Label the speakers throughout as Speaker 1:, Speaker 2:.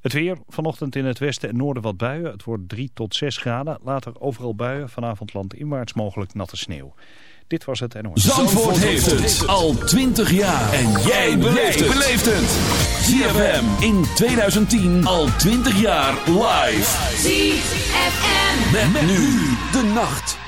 Speaker 1: Het weer, vanochtend in het westen en noorden wat buien. Het wordt 3 tot 6 graden. Later overal buien, vanavond landinwaarts mogelijk natte sneeuw. Dit was het NOS.
Speaker 2: Zandvoort, Zandvoort heeft het al 20 jaar. En jij beleeft het. ZFM in 2010 al 20 jaar live.
Speaker 3: ZFM.
Speaker 2: Met, met nu de nacht.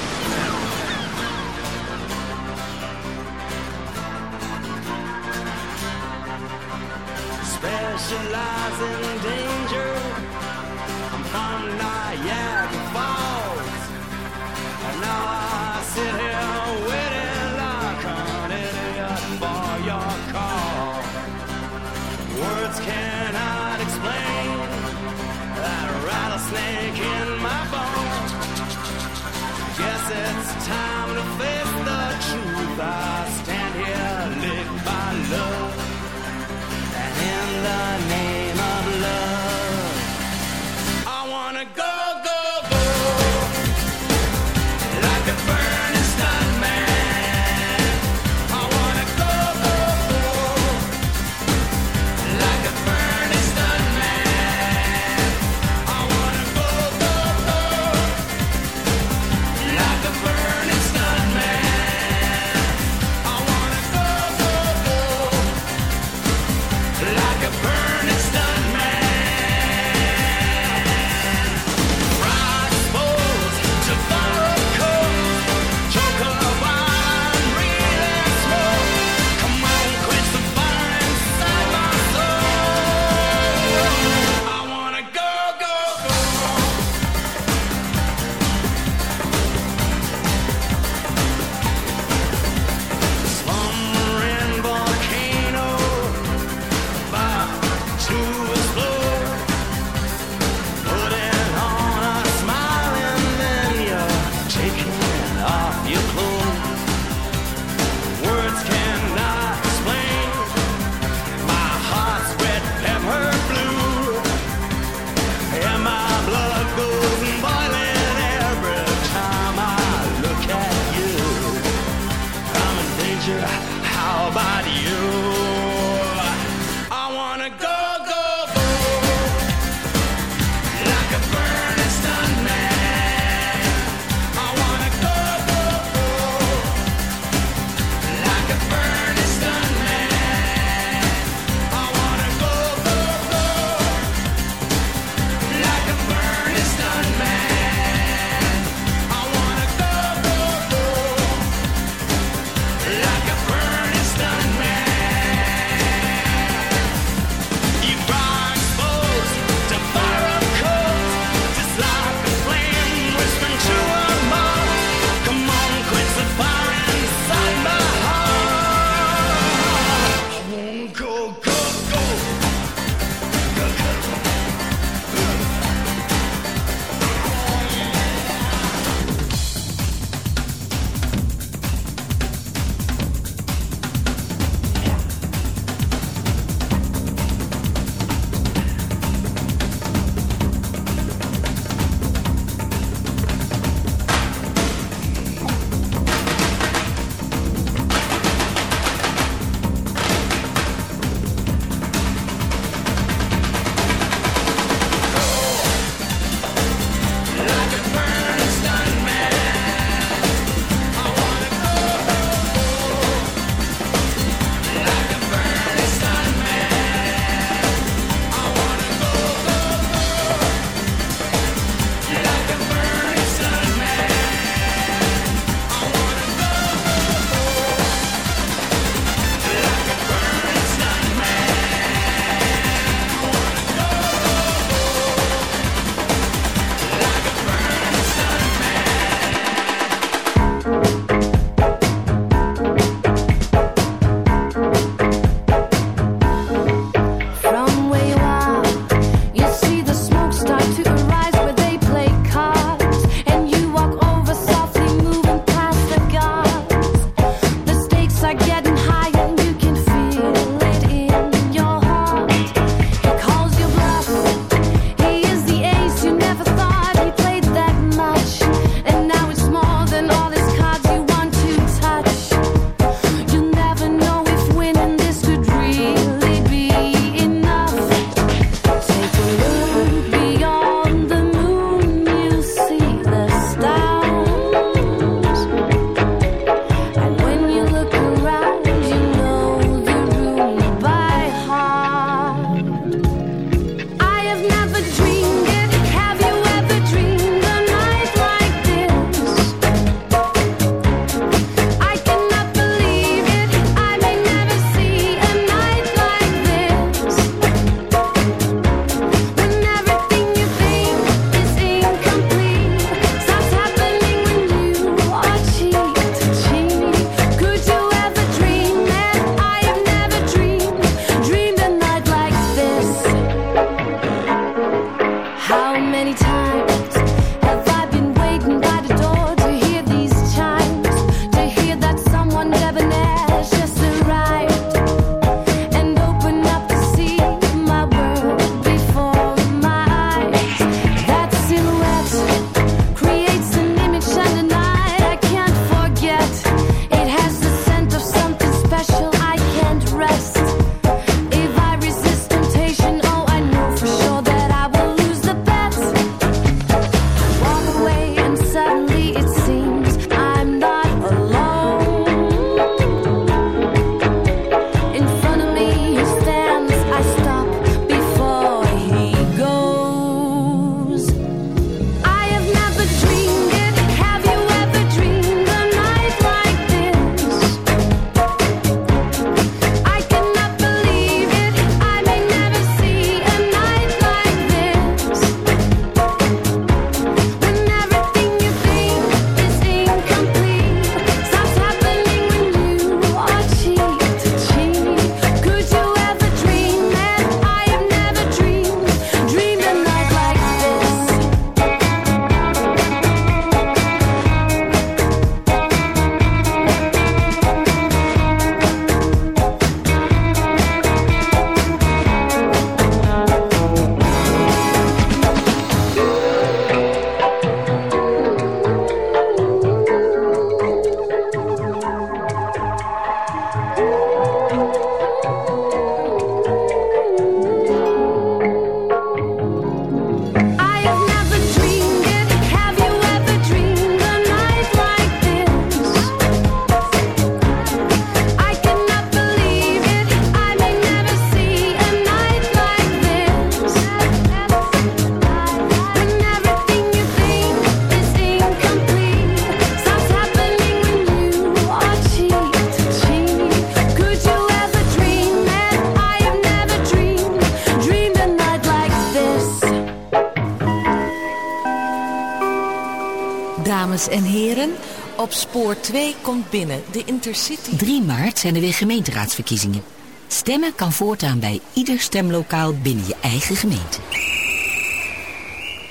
Speaker 4: 3 maart zijn er weer gemeenteraadsverkiezingen. Stemmen kan voortaan bij ieder stemlokaal binnen je eigen gemeente.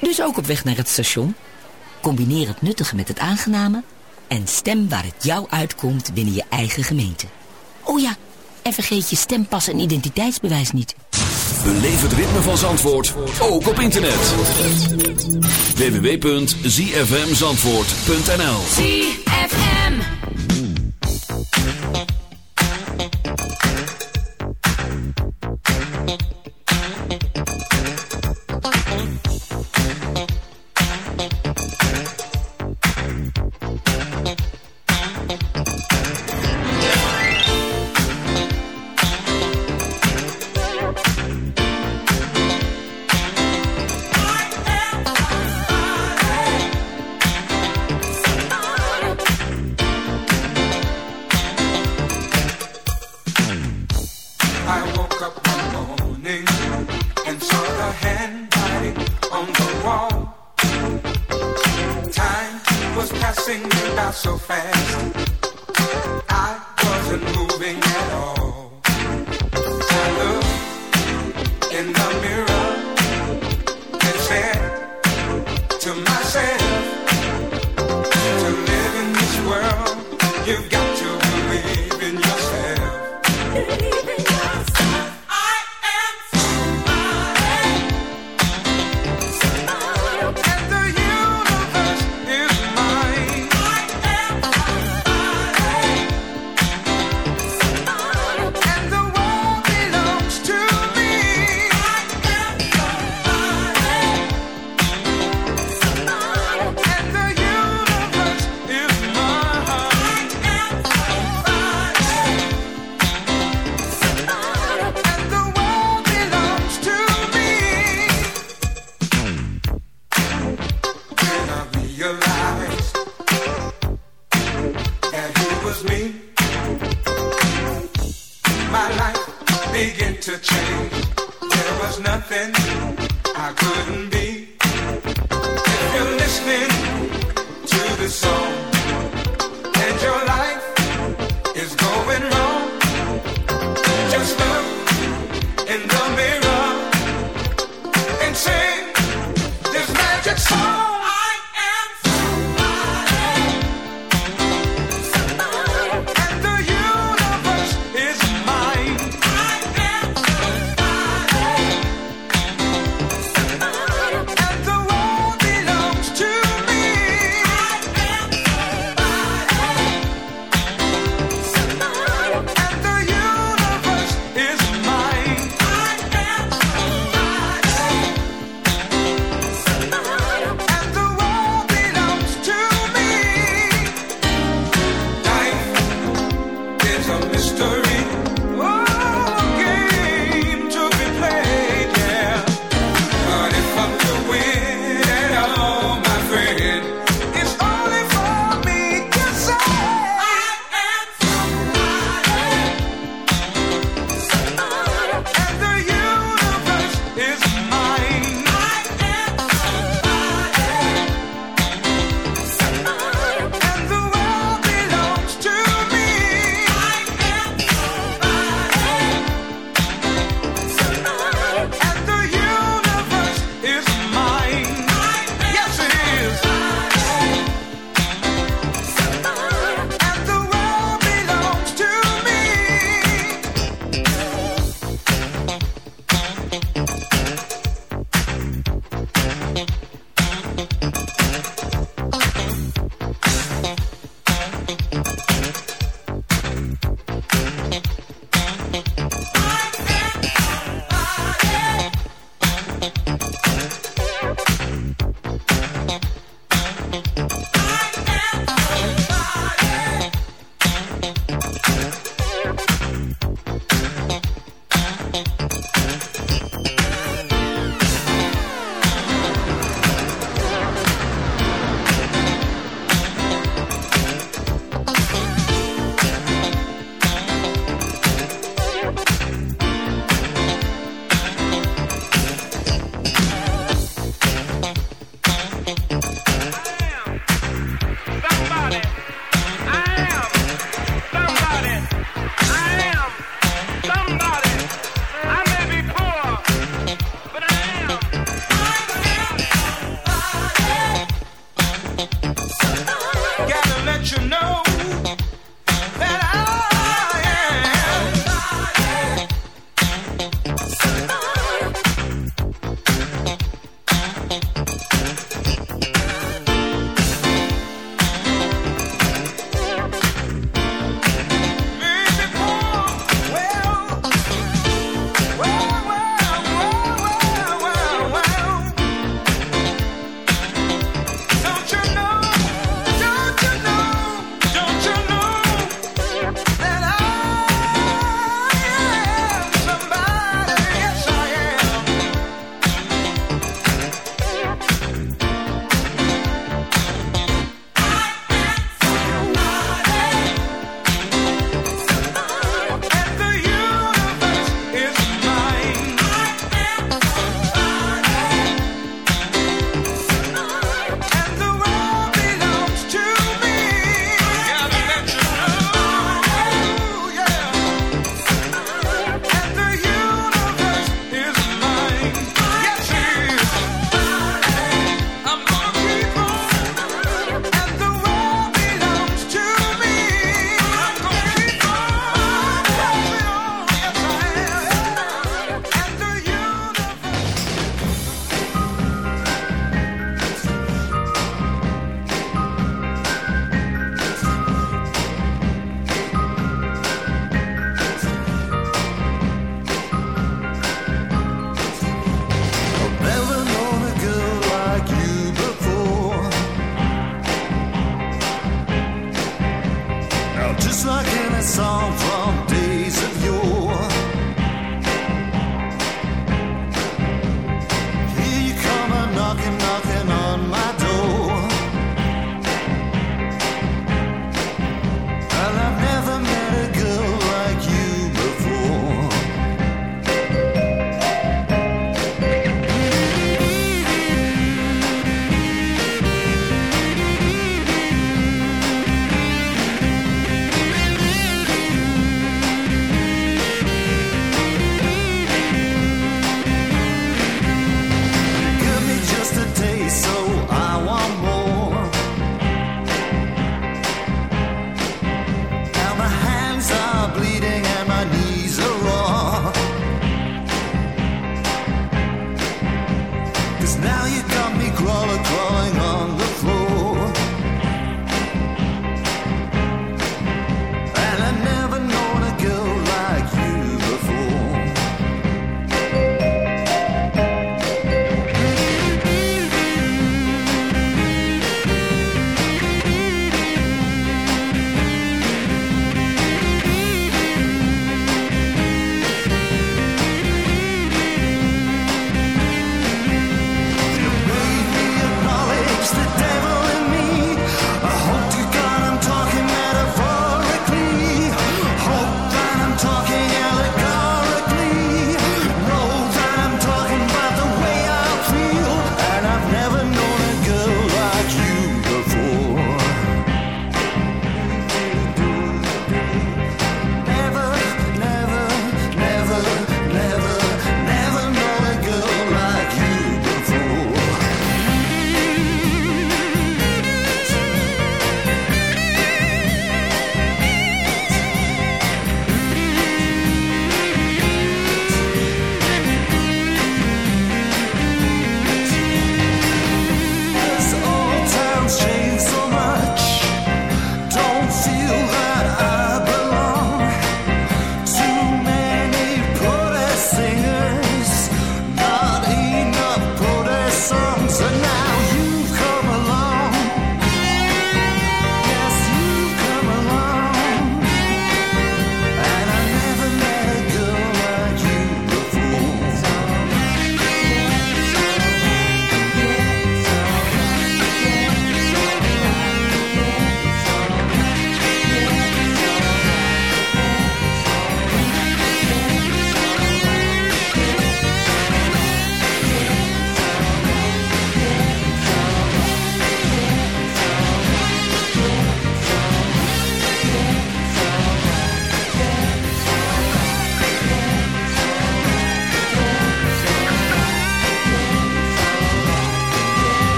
Speaker 4: Dus ook op weg naar het station. Combineer het nuttige met het aangename... en stem waar het jou uitkomt binnen je eigen gemeente. Oh ja, en vergeet je stempas en identiteitsbewijs niet.
Speaker 2: Beleef het ritme van Zandvoort, ook op internet. www.zfmzandvoort.nl
Speaker 3: ZFM
Speaker 5: out so fast. I wasn't moving at all.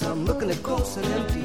Speaker 6: I'm looking at ghosts and empty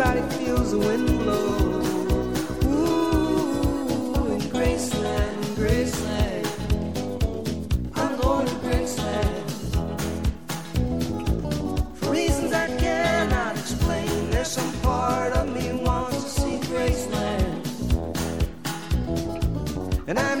Speaker 6: Everybody feels the wind blow. Ooh, in Graceland, Graceland. I'm going to Graceland. For reasons I cannot explain, there's some part of me wants to see Graceland. And I'm